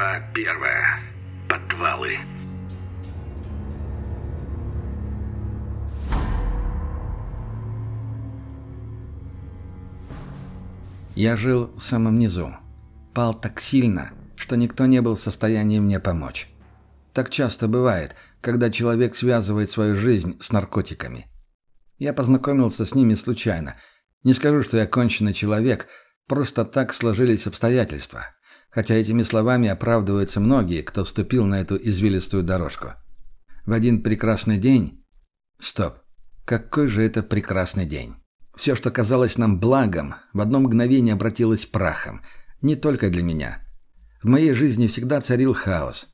Глава первая. Подвалы. Я жил в самом низу. Пал так сильно, что никто не был в состоянии мне помочь. Так часто бывает, когда человек связывает свою жизнь с наркотиками. Я познакомился с ними случайно. Не скажу, что я конченый человек, просто так сложились обстоятельства. Хотя этими словами оправдываются многие, кто вступил на эту извилистую дорожку. В один прекрасный день... Стоп. Какой же это прекрасный день? Все, что казалось нам благом, в одно мгновение обратилось прахом. Не только для меня. В моей жизни всегда царил хаос.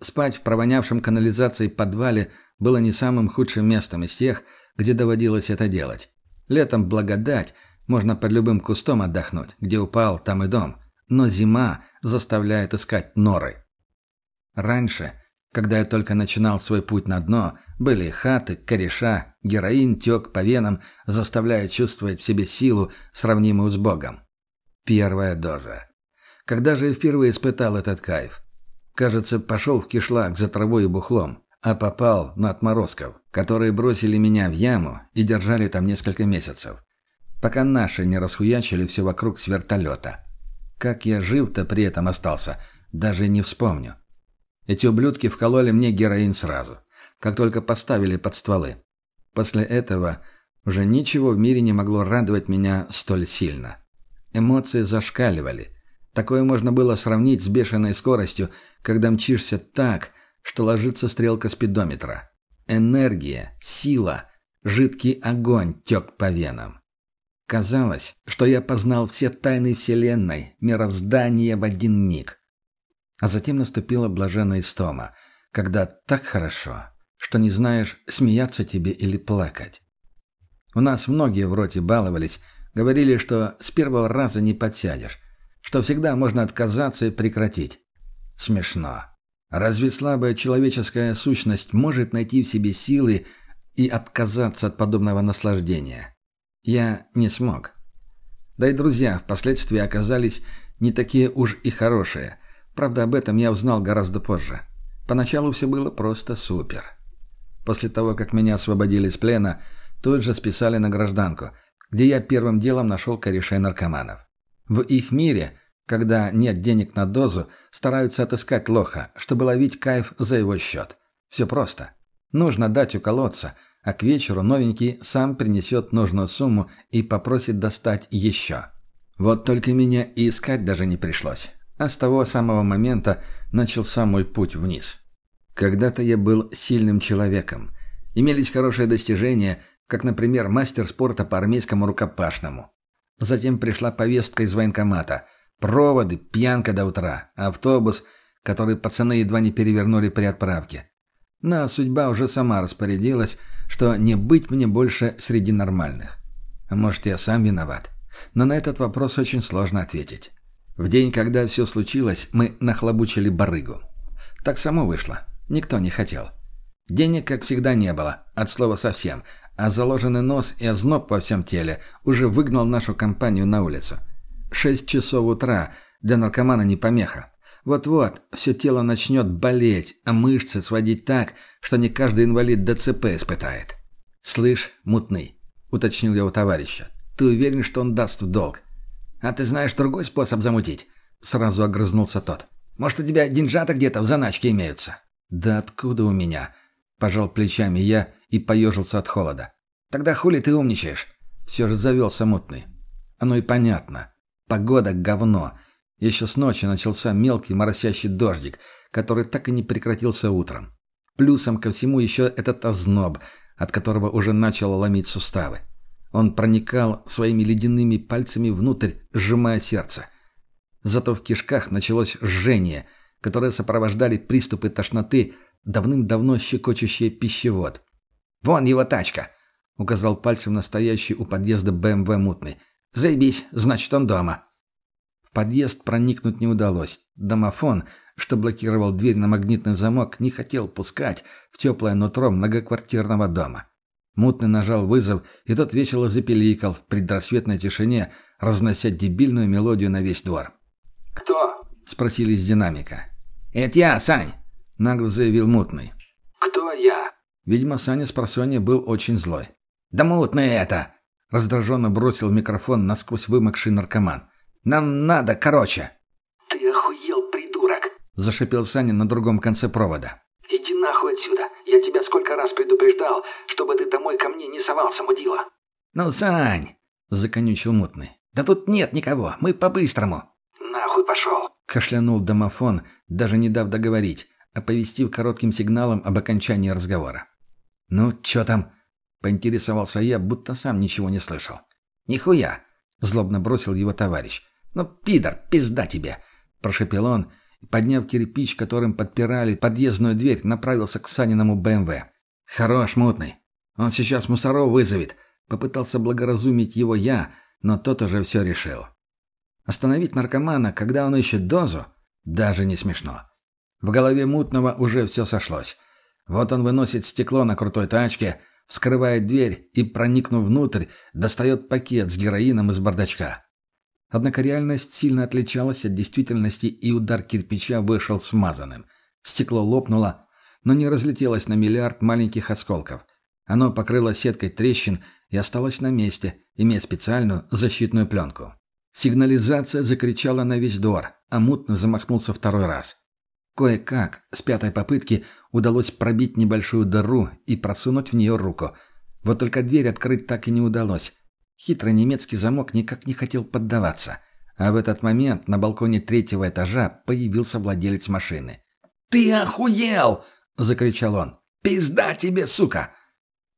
Спать в провонявшем канализацией подвале было не самым худшим местом из тех, где доводилось это делать. Летом благодать, можно под любым кустом отдохнуть, где упал, там и дом. Но зима заставляет искать норы. Раньше, когда я только начинал свой путь на дно, были хаты, кореша, героин тек по венам, заставляя чувствовать в себе силу, сравнимую с Богом. Первая доза. Когда же я впервые испытал этот кайф? Кажется, пошел в кишлак за травой и бухлом, а попал на отморозков, которые бросили меня в яму и держали там несколько месяцев. Пока наши не расхуячили все вокруг с вертолета. Как я жив-то при этом остался, даже не вспомню. Эти ублюдки вкололи мне героин сразу, как только поставили под стволы. После этого уже ничего в мире не могло радовать меня столь сильно. Эмоции зашкаливали. Такое можно было сравнить с бешеной скоростью, когда мчишься так, что ложится стрелка спидометра. Энергия, сила, жидкий огонь тек по венам. Казалось, что я познал все тайны Вселенной, мироздания в один миг. А затем наступила блаженная истома, когда так хорошо, что не знаешь, смеяться тебе или плакать. У нас многие в роте баловались, говорили, что с первого раза не подсядешь, что всегда можно отказаться и прекратить. Смешно. Разве слабая человеческая сущность может найти в себе силы и отказаться от подобного наслаждения? Я не смог. Да и друзья впоследствии оказались не такие уж и хорошие. Правда, об этом я узнал гораздо позже. Поначалу все было просто супер. После того, как меня освободили из плена, тут же списали на гражданку, где я первым делом нашел корешей наркоманов. В их мире, когда нет денег на дозу, стараются отыскать лоха, чтобы ловить кайф за его счет. Все просто. Нужно дать уколоться, а к вечеру новенький сам принесет нужную сумму и попросит достать еще. Вот только меня и искать даже не пришлось. А с того самого момента начался мой путь вниз. Когда-то я был сильным человеком. Имелись хорошие достижения, как, например, мастер спорта по армейскому рукопашному. Затем пришла повестка из военкомата. Проводы, пьянка до утра, автобус, который пацаны едва не перевернули при отправке. Но судьба уже сама распорядилась, что не быть мне больше среди нормальных. Может, я сам виноват? Но на этот вопрос очень сложно ответить. В день, когда все случилось, мы нахлобучили барыгу. Так само вышло. Никто не хотел. Денег, как всегда, не было, от слова совсем, а заложенный нос и озноб по всем теле уже выгнал нашу компанию на улицу. Шесть часов утра для наркомана не помеха. Вот-вот все тело начнет болеть, а мышцы сводить так, что не каждый инвалид ДЦП испытает. «Слышь, мутный», — уточнил я у товарища, — «ты уверен, что он даст в долг?» «А ты знаешь другой способ замутить?» — сразу огрызнулся тот. «Может, у тебя деньжата где-то в заначке имеются?» «Да откуда у меня?» — пожал плечами я и поежился от холода. «Тогда хули ты умничаешь?» Все же завелся мутный. Оно и понятно. Погода — говно. Еще с ночи начался мелкий моросящий дождик, который так и не прекратился утром. Плюсом ко всему еще этот озноб, от которого уже начало ломить суставы. Он проникал своими ледяными пальцами внутрь, сжимая сердце. Зато в кишках началось жжение — которые сопровождали приступы тошноты, давным-давно щекочущие пищевод. «Вон его тачка!» — указал пальцем настоящий у подъезда БМВ мутный. «Заебись, значит, он дома». Подъезд проникнуть не удалось. Домофон, что блокировал дверь на магнитный замок, не хотел пускать в теплое нутро многоквартирного дома. Мутный нажал вызов, и тот весело запеликал в предрассветной тишине, разнося дебильную мелодию на весь двор. «Кто?» — спросили из динамика. «Это я, Сань!» — нагло заявил Мутный. «Кто я?» Видимо, Саня с просонья был очень злой. «Да Мутный это!» — раздраженно бросил микрофон насквозь вымокший наркоман. «Нам надо, короче!» «Ты охуел, придурок!» — зашипел Саня на другом конце провода. «Иди нахуй отсюда! Я тебя сколько раз предупреждал, чтобы ты домой ко мне не совался, мудила!» «Ну, Сань!» — законючил Мутный. «Да тут нет никого, мы по-быстрому!» «Нахуй пошел!» — кашлянул домофон, даже не дав договорить, оповестив коротким сигналом об окончании разговора. «Ну, чё там?» — поинтересовался я, будто сам ничего не слышал. «Нихуя!» — злобно бросил его товарищ. «Ну, пидор, пизда тебе!» — прошепел он, и, подняв кирпич, которым подпирали подъездную дверь, направился к Саниному БМВ. «Хорош, мутный. Он сейчас мусоров вызовет», — попытался благоразумить его я, но тот уже все решил. Остановить наркомана, когда он ищет дозу, даже не смешно. В голове мутного уже все сошлось. Вот он выносит стекло на крутой тачке, вскрывает дверь и, проникнув внутрь, достает пакет с героином из бардачка. Однако реальность сильно отличалась от действительности, и удар кирпича вышел смазанным. Стекло лопнуло, но не разлетелось на миллиард маленьких осколков. Оно покрыло сеткой трещин и осталось на месте, имея специальную защитную пленку. Сигнализация закричала на весь двор, а мутно замахнулся второй раз. Кое-как, с пятой попытки, удалось пробить небольшую дыру и просунуть в нее руку. Вот только дверь открыть так и не удалось. Хитрый немецкий замок никак не хотел поддаваться. А в этот момент на балконе третьего этажа появился владелец машины. «Ты охуел!» — закричал он. «Пизда тебе, сука!»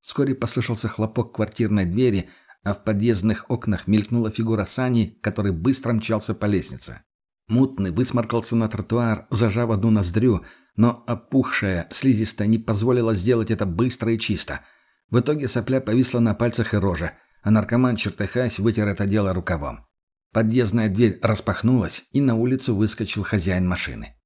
Вскоре послышался хлопок квартирной двери, а в подъездных окнах мелькнула фигура Сани, который быстро мчался по лестнице. Мутный высморкался на тротуар, зажав одну ноздрю, но опухшая, слизистая не позволила сделать это быстро и чисто. В итоге сопля повисла на пальцах и роже, а наркоман, чертыхаясь, вытер это дело рукавом. Подъездная дверь распахнулась, и на улицу выскочил хозяин машины.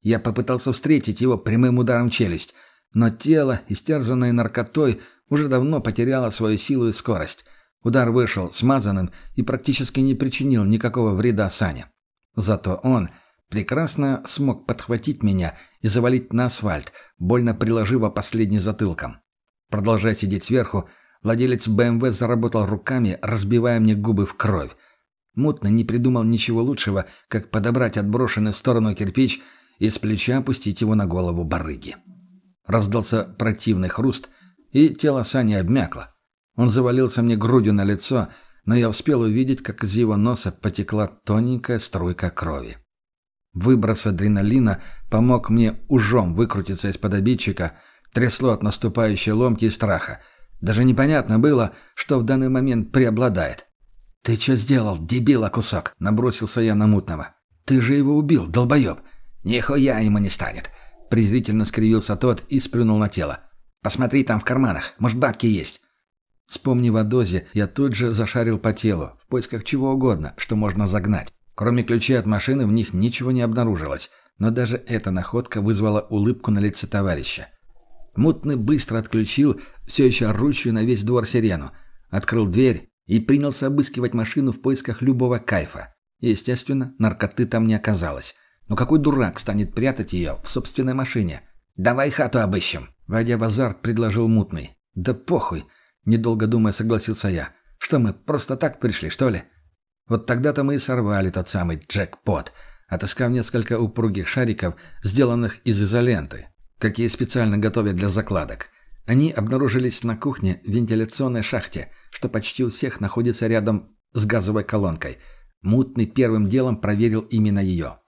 Я попытался встретить его прямым ударом челюсть, но тело, истерзанное наркотой, уже давно потеряло свою силу и скорость. Удар вышел смазанным и практически не причинил никакого вреда Сане. Зато он прекрасно смог подхватить меня и завалить на асфальт, больно приложив последний затылком. Продолжая сидеть сверху, владелец БМВ заработал руками, разбивая мне губы в кровь. Мутно не придумал ничего лучшего, как подобрать отброшенный в сторону кирпич и с плеча опустить его на голову барыги. Раздался противный хруст, и тело Сани обмякло. Он завалился мне грудью на лицо — но я успел увидеть, как из его носа потекла тоненькая струйка крови. Выброс адреналина помог мне ужом выкрутиться из-под обидчика, трясло от наступающей ломки и страха. Даже непонятно было, что в данный момент преобладает. «Ты что сделал, дебила кусок?» — набросился я на мутного. «Ты же его убил, долбоеб!» «Нихуя ему не станет!» — презрительно скривился тот и сплюнул на тело. «Посмотри там в карманах, может, бабки есть?» Вспомнив о дозе, я тут же зашарил по телу, в поисках чего угодно, что можно загнать. Кроме ключей от машины в них ничего не обнаружилось, но даже эта находка вызвала улыбку на лице товарища. Мутный быстро отключил все еще орущую на весь двор сирену, открыл дверь и принялся обыскивать машину в поисках любого кайфа. Естественно, наркоты там не оказалось. Но какой дурак станет прятать ее в собственной машине? «Давай хату обыщем», — войдя в азарт, предложил Мутный. «Да похуй», Недолго думая, согласился я. Что мы, просто так пришли, что ли? Вот тогда-то мы и сорвали тот самый джекпот, отыскав несколько упругих шариков, сделанных из изоленты, какие специально готовят для закладок. Они обнаружились на кухне в вентиляционной шахте, что почти у всех находится рядом с газовой колонкой. Мутный первым делом проверил именно ее.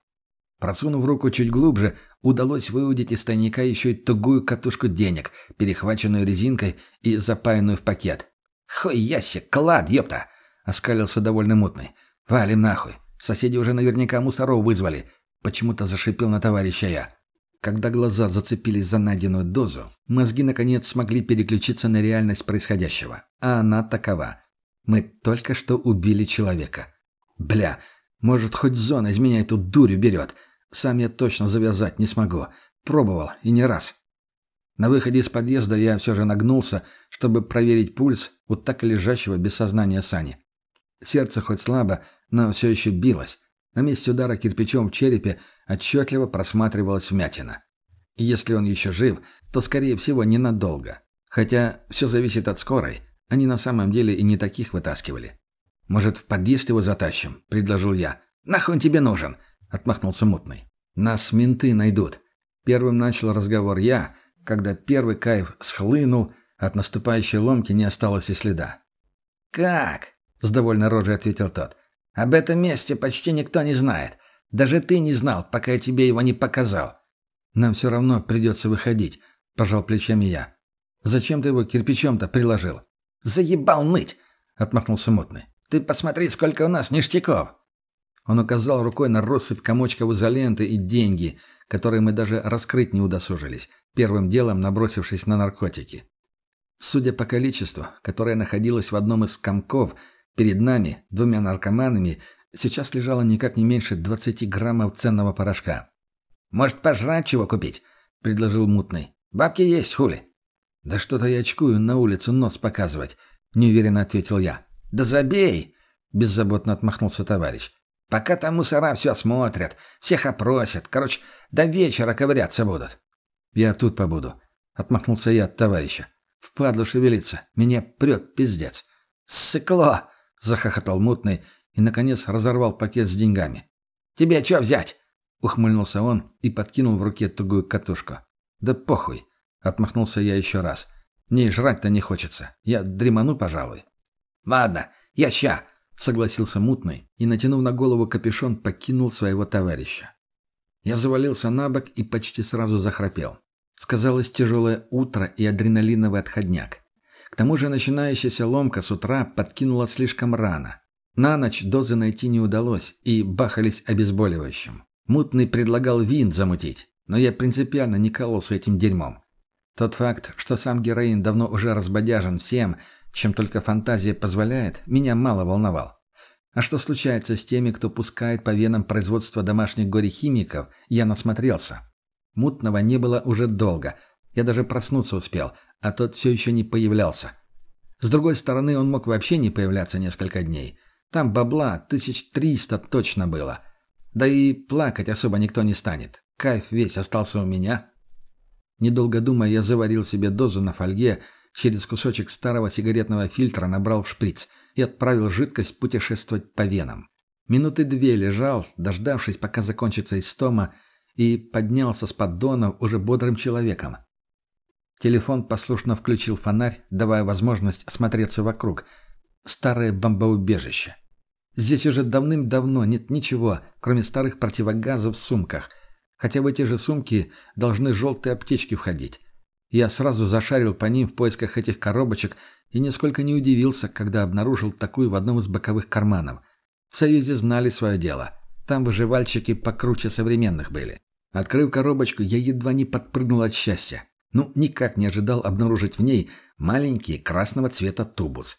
Просунув руку чуть глубже, удалось выудить из тайника еще и тугую катушку денег, перехваченную резинкой и запаянную в пакет. «Хуй ясик, клад, ёпта!» — оскалился довольно мутный. «Валим нахуй. Соседи уже наверняка мусоров вызвали». Почему-то зашипел на товарища я. Когда глаза зацепились за найденную дозу, мозги наконец смогли переключиться на реальность происходящего. А она такова. Мы только что убили человека. Бля, может, хоть зона из меня эту дурю берет. Сам я точно завязать не смогу. Пробовал, и не раз. На выходе из подъезда я все же нагнулся, чтобы проверить пульс у так лежащего без сознания Сани. Сердце хоть слабо, но все еще билось. На месте удара кирпичом в черепе отчетливо просматривалась вмятина. Если он еще жив, то, скорее всего, ненадолго. Хотя все зависит от скорой. Они на самом деле и не таких вытаскивали. «Может, в подъезд его затащим?» – предложил я. «Нахуй он тебе нужен?» – отмахнулся мутный. «Нас менты найдут». Первым начал разговор я, когда первый кайф схлынул, от наступающей ломки не осталось и следа. «Как?» — с довольной рожей ответил тот. «Об этом месте почти никто не знает. Даже ты не знал, пока я тебе его не показал». «Нам все равно придется выходить», — пожал плечами я. «Зачем ты его кирпичом-то приложил?» «Заебал ныть!» — отмахнулся мутный. «Ты посмотри, сколько у нас ништяков!» Он указал рукой на россыпь комочков изоленты и деньги, которые мы даже раскрыть не удосужились, первым делом набросившись на наркотики. Судя по количеству, которое находилось в одном из комков, перед нами, двумя наркоманами, сейчас лежало никак не меньше 20 граммов ценного порошка. «Может, пожрать чего купить?» — предложил мутный. «Бабки есть, хули?» «Да что-то я очкую на улицу нос показывать», — неуверенно ответил я. «Да забей!» — беззаботно отмахнулся товарищ. «Пока там мусора все смотрят, всех опросят. Короче, до вечера ковыряться будут». «Я тут побуду», — отмахнулся я от товарища. Впадло шевелиться. Меня прет пиздец. «Сыкло!» — захохотал мутный и, наконец, разорвал пакет с деньгами. «Тебе что взять?» — ухмыльнулся он и подкинул в руке тугую катушку. «Да похуй!» — отмахнулся я еще раз. «Мне жрать-то не хочется. Я дреману, пожалуй». «Ладно, я ща!» — согласился мутный и, натянув на голову капюшон, покинул своего товарища. Я завалился на бок и почти сразу захрапел. Сказалось тяжелое утро и адреналиновый отходняк. К тому же начинающаяся ломка с утра подкинула слишком рано. На ночь дозы найти не удалось, и бахались обезболивающим. Мутный предлагал винт замутить, но я принципиально не кололся этим дерьмом. Тот факт, что сам героин давно уже разбодяжен всем, чем только фантазия позволяет, меня мало волновал. А что случается с теми, кто пускает по венам производство домашних горе-химиков, я насмотрелся. Мутного не было уже долго. Я даже проснуться успел, а тот все еще не появлялся. С другой стороны, он мог вообще не появляться несколько дней. Там бабла тысяч триста точно было. Да и плакать особо никто не станет. Кайф весь остался у меня. Недолго думая, я заварил себе дозу на фольге, через кусочек старого сигаретного фильтра набрал в шприц и отправил жидкость путешествовать по венам. Минуты две лежал, дождавшись, пока закончится истома, и поднялся с поддона уже бодрым человеком. Телефон послушно включил фонарь, давая возможность осмотреться вокруг. Старое бомбоубежище. Здесь уже давным-давно нет ничего, кроме старых противогазов в сумках. Хотя в эти же сумки должны желтые аптечки входить. Я сразу зашарил по ним в поисках этих коробочек и нисколько не удивился, когда обнаружил такую в одном из боковых карманов. В Союзе знали свое дело. Там выживальщики покруче современных были. Открыв коробочку, я едва не подпрыгнул от счастья. Ну, никак не ожидал обнаружить в ней маленький красного цвета тубус.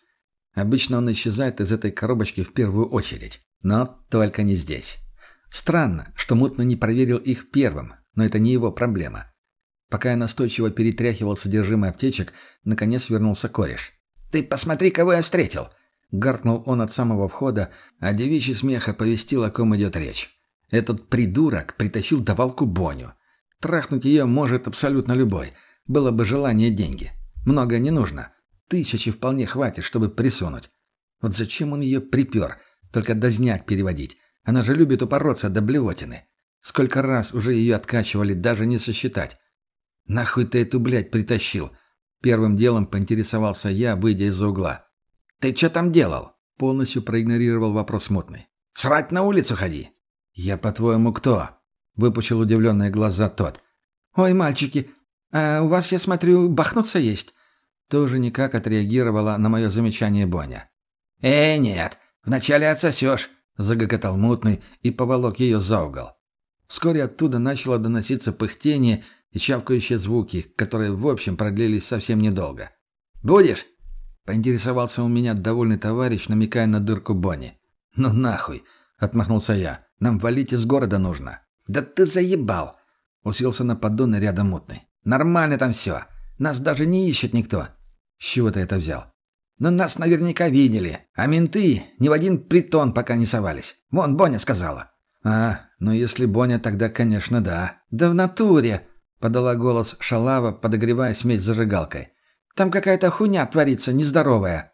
Обычно он исчезает из этой коробочки в первую очередь. Но только не здесь. Странно, что мутно не проверил их первым, но это не его проблема. Пока я настойчиво перетряхивал содержимое аптечек, наконец вернулся кореш. «Ты посмотри, кого я встретил!» Гаркнул он от самого входа, а девичий смех оповестил, о ком идет речь. Этот придурок притащил давалку Боню. Трахнуть ее может абсолютно любой. Было бы желание деньги. Много не нужно. Тысячи вполне хватит, чтобы присунуть. Вот зачем он ее припер? Только дозняк переводить. Она же любит упороться до блевотины. Сколько раз уже ее откачивали, даже не сосчитать. «Нахуй ты эту, блядь, притащил?» Первым делом поинтересовался я, выйдя из-за угла. «Ты что там делал?» Полностью проигнорировал вопрос мутный. «Срать на улицу ходи!» «Я, по-твоему, кто?» — выпучил удивленные глаза тот. «Ой, мальчики, а у вас, я смотрю, бахнуться есть?» Тоже никак отреагировала на мое замечание Боня. «Э, нет, вначале отсосешь», — загоготал мутный и поволок ее за угол. Вскоре оттуда начало доноситься пыхтение и чавкающие звуки, которые, в общем, продлились совсем недолго. «Будешь?» — поинтересовался у меня довольный товарищ, намекая на дырку Бонни. «Ну нахуй!» — отмахнулся я. Нам валить из города нужно». «Да ты заебал!» — уселся на поддон рядом мутный. «Нормально там все. Нас даже не ищет никто». «С чего ты это взял?» «Но нас наверняка видели. А менты ни в один притон пока не совались. Вон, Боня сказала». «А, ну если Боня, тогда, конечно, да». «Да в натуре!» — подала голос Шалава, подогревая смесь зажигалкой. «Там какая-то хуйня творится, нездоровая».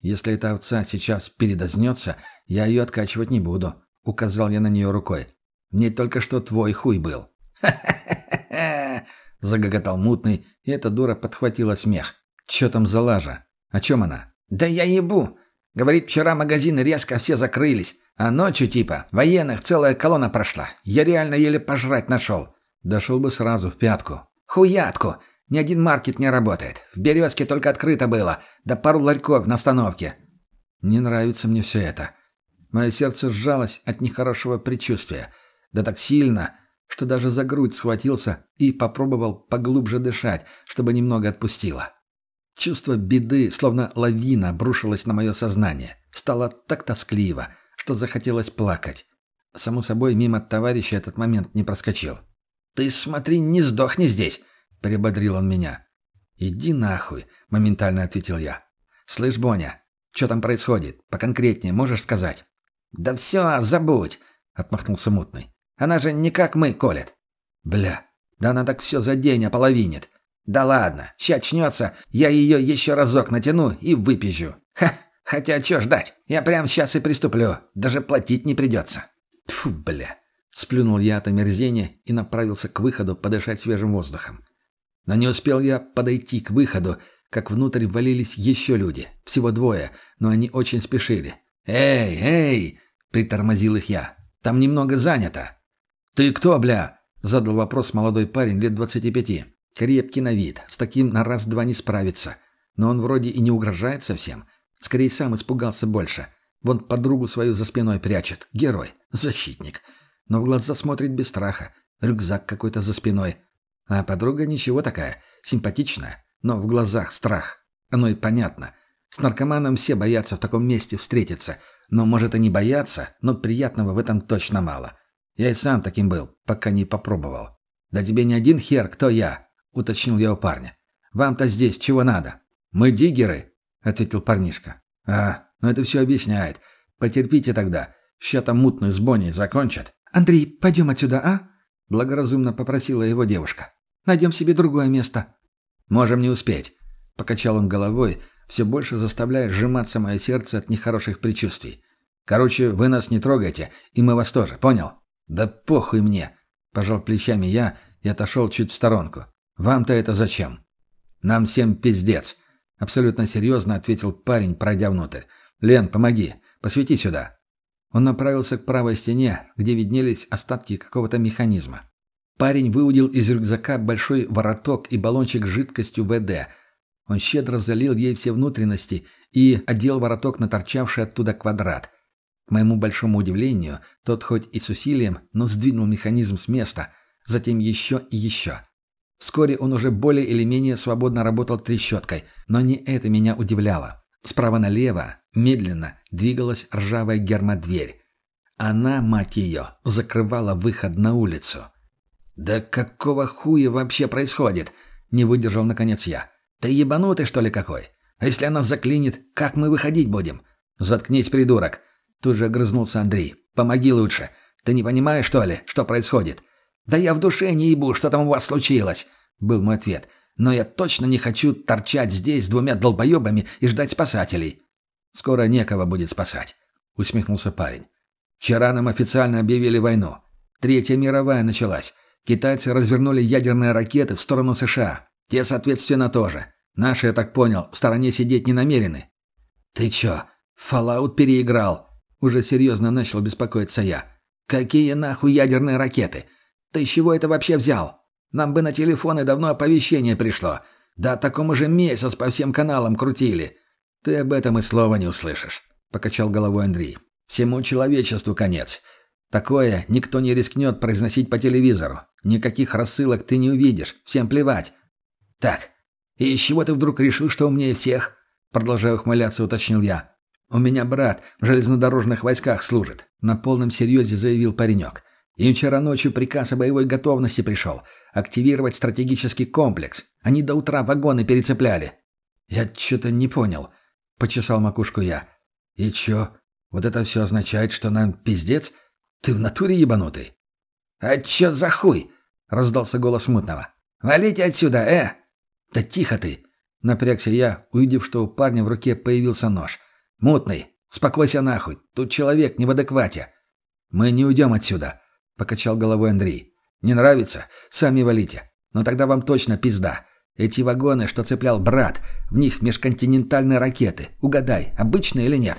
«Если эта овца сейчас передознется, я ее откачивать не буду», — указал я на нее рукой. «В только что твой хуй был». «Ха-ха-ха-ха!» — загоготал мутный, и эта дура подхватила смех. «Че там за лажа? О чем она?» «Да я ебу! Говорит, вчера магазины резко все закрылись. А ночью типа военных целая колонна прошла. Я реально еле пожрать нашел. Дошел бы сразу в пятку. Хуятку. Ни один маркет не работает. В «Березке» только открыто было. Да пару ларьков на остановке. Не нравится мне все это. Мое сердце сжалось от нехорошего предчувствия. Да так сильно, что даже за грудь схватился и попробовал поглубже дышать, чтобы немного отпустило. Чувство беды, словно лавина, обрушилось на мое сознание. Стало так тоскливо, что захотелось плакать. Само собой, мимо товарища этот момент не проскочил. «Ты смотри, не сдохни здесь!» — прибодрил он меня. «Иди нахуй!» — моментально ответил я. «Слышь, Боня, что там происходит? Поконкретнее можешь сказать?» «Да все, забудь!» — отмахнулся мутный. «Она же не как мы колет!» «Бля, да она так все за день ополовинит!» «Да ладно, ща очнется, я ее еще разок натяну и выпизжу. Ха, хотя что ждать, я прямо сейчас и приступлю, даже платить не придется». Тьфу, бля. Сплюнул я от омерзения и направился к выходу подышать свежим воздухом. Но не успел я подойти к выходу, как внутрь ввалились еще люди. Всего двое, но они очень спешили. «Эй, эй!» — притормозил их я. «Там немного занято». «Ты кто, бля?» — задал вопрос молодой парень лет двадцати пяти. Крепкий на вид, с таким на раз-два не справится. Но он вроде и не угрожает совсем. Скорее, сам испугался больше. Вон подругу свою за спиной прячет. Герой, защитник. Но в глаза смотрит без страха. Рюкзак какой-то за спиной. А подруга ничего такая, симпатичная. Но в глазах страх. Оно и понятно. С наркоманом все боятся в таком месте встретиться. Но, может, и не боятся, но приятного в этом точно мало. Я и сам таким был, пока не попробовал. Да тебе не один хер, кто я уточнил я у парня. «Вам-то здесь чего надо?» «Мы диггеры», — ответил парнишка. «А, ну это все объясняет. Потерпите тогда. Ща там мутную с Бонни закончат». «Андрей, пойдем отсюда, а?» — благоразумно попросила его девушка. «Найдем себе другое место». «Можем не успеть», — покачал он головой, все больше заставляя сжиматься мое сердце от нехороших предчувствий. «Короче, вы нас не трогайте, и мы вас тоже, понял?» «Да похуй мне», — пожал плечами я и отошел чуть в сторонку. «Вам-то это зачем?» «Нам всем пиздец», — абсолютно серьезно ответил парень, пройдя внутрь. «Лен, помоги. Посвети сюда». Он направился к правой стене, где виднелись остатки какого-то механизма. Парень выудил из рюкзака большой вороток и баллончик с жидкостью ВД. Он щедро залил ей все внутренности и одел вороток на торчавший оттуда квадрат. К моему большому удивлению, тот хоть и с усилием, но сдвинул механизм с места, затем еще и еще. Вскоре он уже более или менее свободно работал трещоткой, но не это меня удивляло. Справа налево, медленно, двигалась ржавая гермодверь. Она, мать ее, закрывала выход на улицу. «Да какого хуя вообще происходит?» — не выдержал наконец я. «Ты ебанутый, что ли, какой? А если она заклинит, как мы выходить будем?» «Заткнись, придурок!» Тут же огрызнулся Андрей. «Помоги лучше. Ты не понимаешь, что ли, что происходит? «Да я в душе не ебу, что там у вас случилось», — был мой ответ. «Но я точно не хочу торчать здесь с двумя долбоебами и ждать спасателей». «Скоро некого будет спасать», — усмехнулся парень. «Вчера нам официально объявили войну. Третья мировая началась. Китайцы развернули ядерные ракеты в сторону США. Те, соответственно, тоже. Наши, я так понял, в стороне сидеть не намерены». «Ты чё, Fallout переиграл?» Уже серьезно начал беспокоиться я. «Какие нахуй ядерные ракеты? Ты чего это вообще взял? Нам бы на телефоны давно оповещение пришло. Да такому же месяц по всем каналам крутили. Ты об этом и слова не услышишь», — покачал головой Андрей. «Всему человечеству конец. Такое никто не рискнет произносить по телевизору. Никаких рассылок ты не увидишь. Всем плевать». «Так, и с чего ты вдруг решил, что умнее всех?» Продолжая ухмыляться, уточнил я. «У меня брат в железнодорожных войсках служит», — на полном серьезе заявил паренек. Им вчера ночью приказ о боевой готовности пришел. Активировать стратегический комплекс. Они до утра вагоны перецепляли. Я что-то не понял. Почесал макушку я. И чё? Вот это все означает, что нам пиздец? Ты в натуре ебанутый?» «А чё за хуй?» — раздался голос мутного. «Валите отсюда, э!» «Да тихо ты!» — напрягся я, увидев, что у парня в руке появился нож. «Мутный, успокойся нахуй, тут человек не в адеквате». «Мы не уйдем отсюда», — покачал головой Андрей. «Не нравится? Сами валите. Но тогда вам точно пизда. Эти вагоны, что цеплял брат, в них межконтинентальные ракеты. Угадай, обычные или нет?»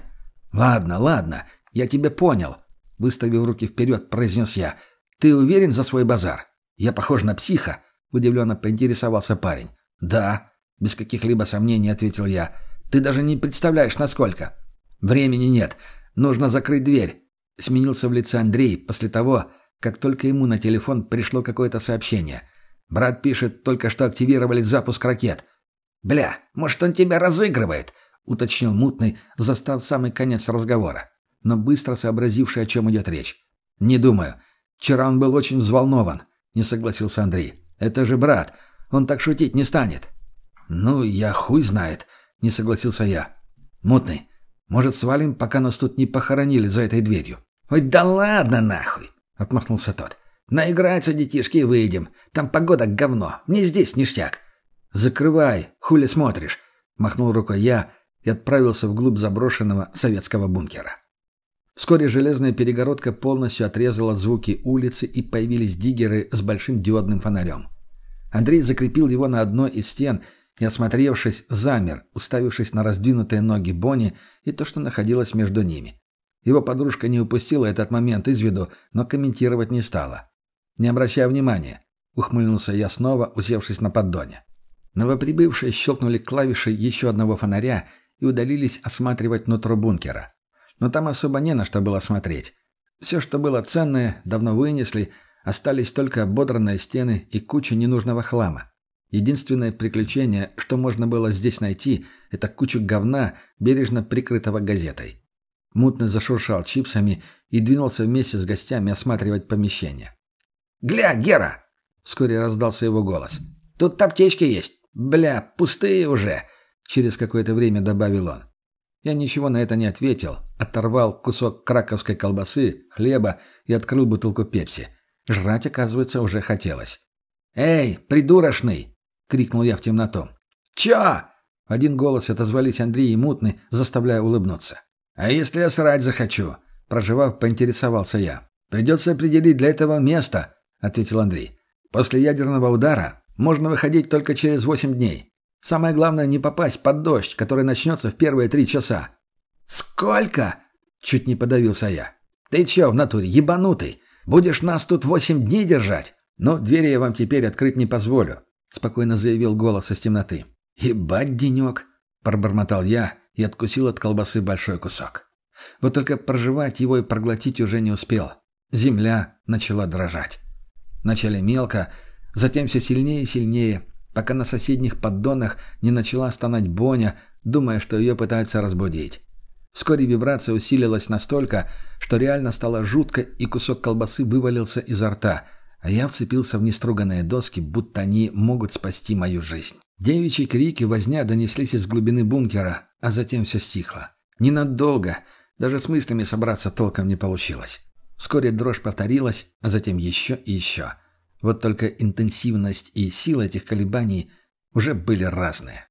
«Ладно, ладно, я тебя понял», — выставив руки вперед, произнес я. «Ты уверен за свой базар? Я похож на психа?» — удивленно поинтересовался парень. «Да», — без каких-либо сомнений ответил я. «Ты даже не представляешь, насколько». «Времени нет. Нужно закрыть дверь», — сменился в лице Андрей после того, как только ему на телефон пришло какое-то сообщение. «Брат пишет, только что активировали запуск ракет». «Бля, может, он тебя разыгрывает?» — уточнил Мутный, застав самый конец разговора, но быстро сообразивший, о чем идет речь. «Не думаю. Вчера он был очень взволнован», — не согласился Андрей. «Это же брат. Он так шутить не станет». «Ну, я хуй знает», — не согласился я. «Мутный, может, свалим, пока нас тут не похоронили за этой дверью?» «Ой, да ладно нахуй!» — отмахнулся тот. «Наиграются детишки и выйдем. Там погода говно. Мне здесь ништяк». «Закрывай, хули смотришь?» — махнул рукой я и отправился вглубь заброшенного советского бункера. Вскоре железная перегородка полностью отрезала звуки улицы и появились диггеры с большим диодным фонарем. Андрей закрепил его на одной из стен и, осмотревшись, замер, уставившись на раздвинутые ноги Бонни и то, что находилось между ними. Его подружка не упустила этот момент из виду, но комментировать не стала. «Не обращая внимания», — ухмыльнулся я снова, усевшись на поддоне. Новоприбывшие щелкнули клавиши еще одного фонаря и удалились осматривать нутро бункера. Но там особо не на что было смотреть. Все, что было ценное, давно вынесли — Остались только ободранные стены и куча ненужного хлама. Единственное приключение, что можно было здесь найти, это кучу говна, бережно прикрытого газетой. Мутно зашуршал чипсами и двинулся вместе с гостями осматривать помещение. «Гля, Гера!» — вскоре раздался его голос. «Тут аптечки есть. Бля, пустые уже!» — через какое-то время добавил он. Я ничего на это не ответил, оторвал кусок краковской колбасы, хлеба и открыл бутылку пепси. Жрать, оказывается, уже хотелось. «Эй, придурочный!» — крикнул я в темноту. «Чё?» — один голос отозвались Андрей и Мутный, заставляя улыбнуться. «А если я срать захочу?» — проживав, поинтересовался я. «Придется определить для этого место», — ответил Андрей. «После ядерного удара можно выходить только через восемь дней. Самое главное не попасть под дождь, который начнется в первые три часа». «Сколько?» — чуть не подавился я. «Ты чё в натуре, ебанутый? Будешь нас тут восемь дней держать?» «Но двери я вам теперь открыть не позволю», — спокойно заявил голос из темноты. «Ебать, денек!» — пробормотал я и откусил от колбасы большой кусок. Вот только проживать его и проглотить уже не успел. Земля начала дрожать. Вначале мелко, затем все сильнее и сильнее, пока на соседних поддонах не начала стонать Боня, думая, что ее пытаются разбудить. Вскоре вибрация усилилась настолько, что реально стало жутко, и кусок колбасы вывалился изо рта, а я вцепился в неструганные доски, будто они могут спасти мою жизнь. Девичьи крики возня донеслись из глубины бункера, а затем все стихло. Ненадолго, даже с мыслями собраться толком не получилось. Вскоре дрожь повторилась, а затем еще и еще. Вот только интенсивность и сила этих колебаний уже были разные.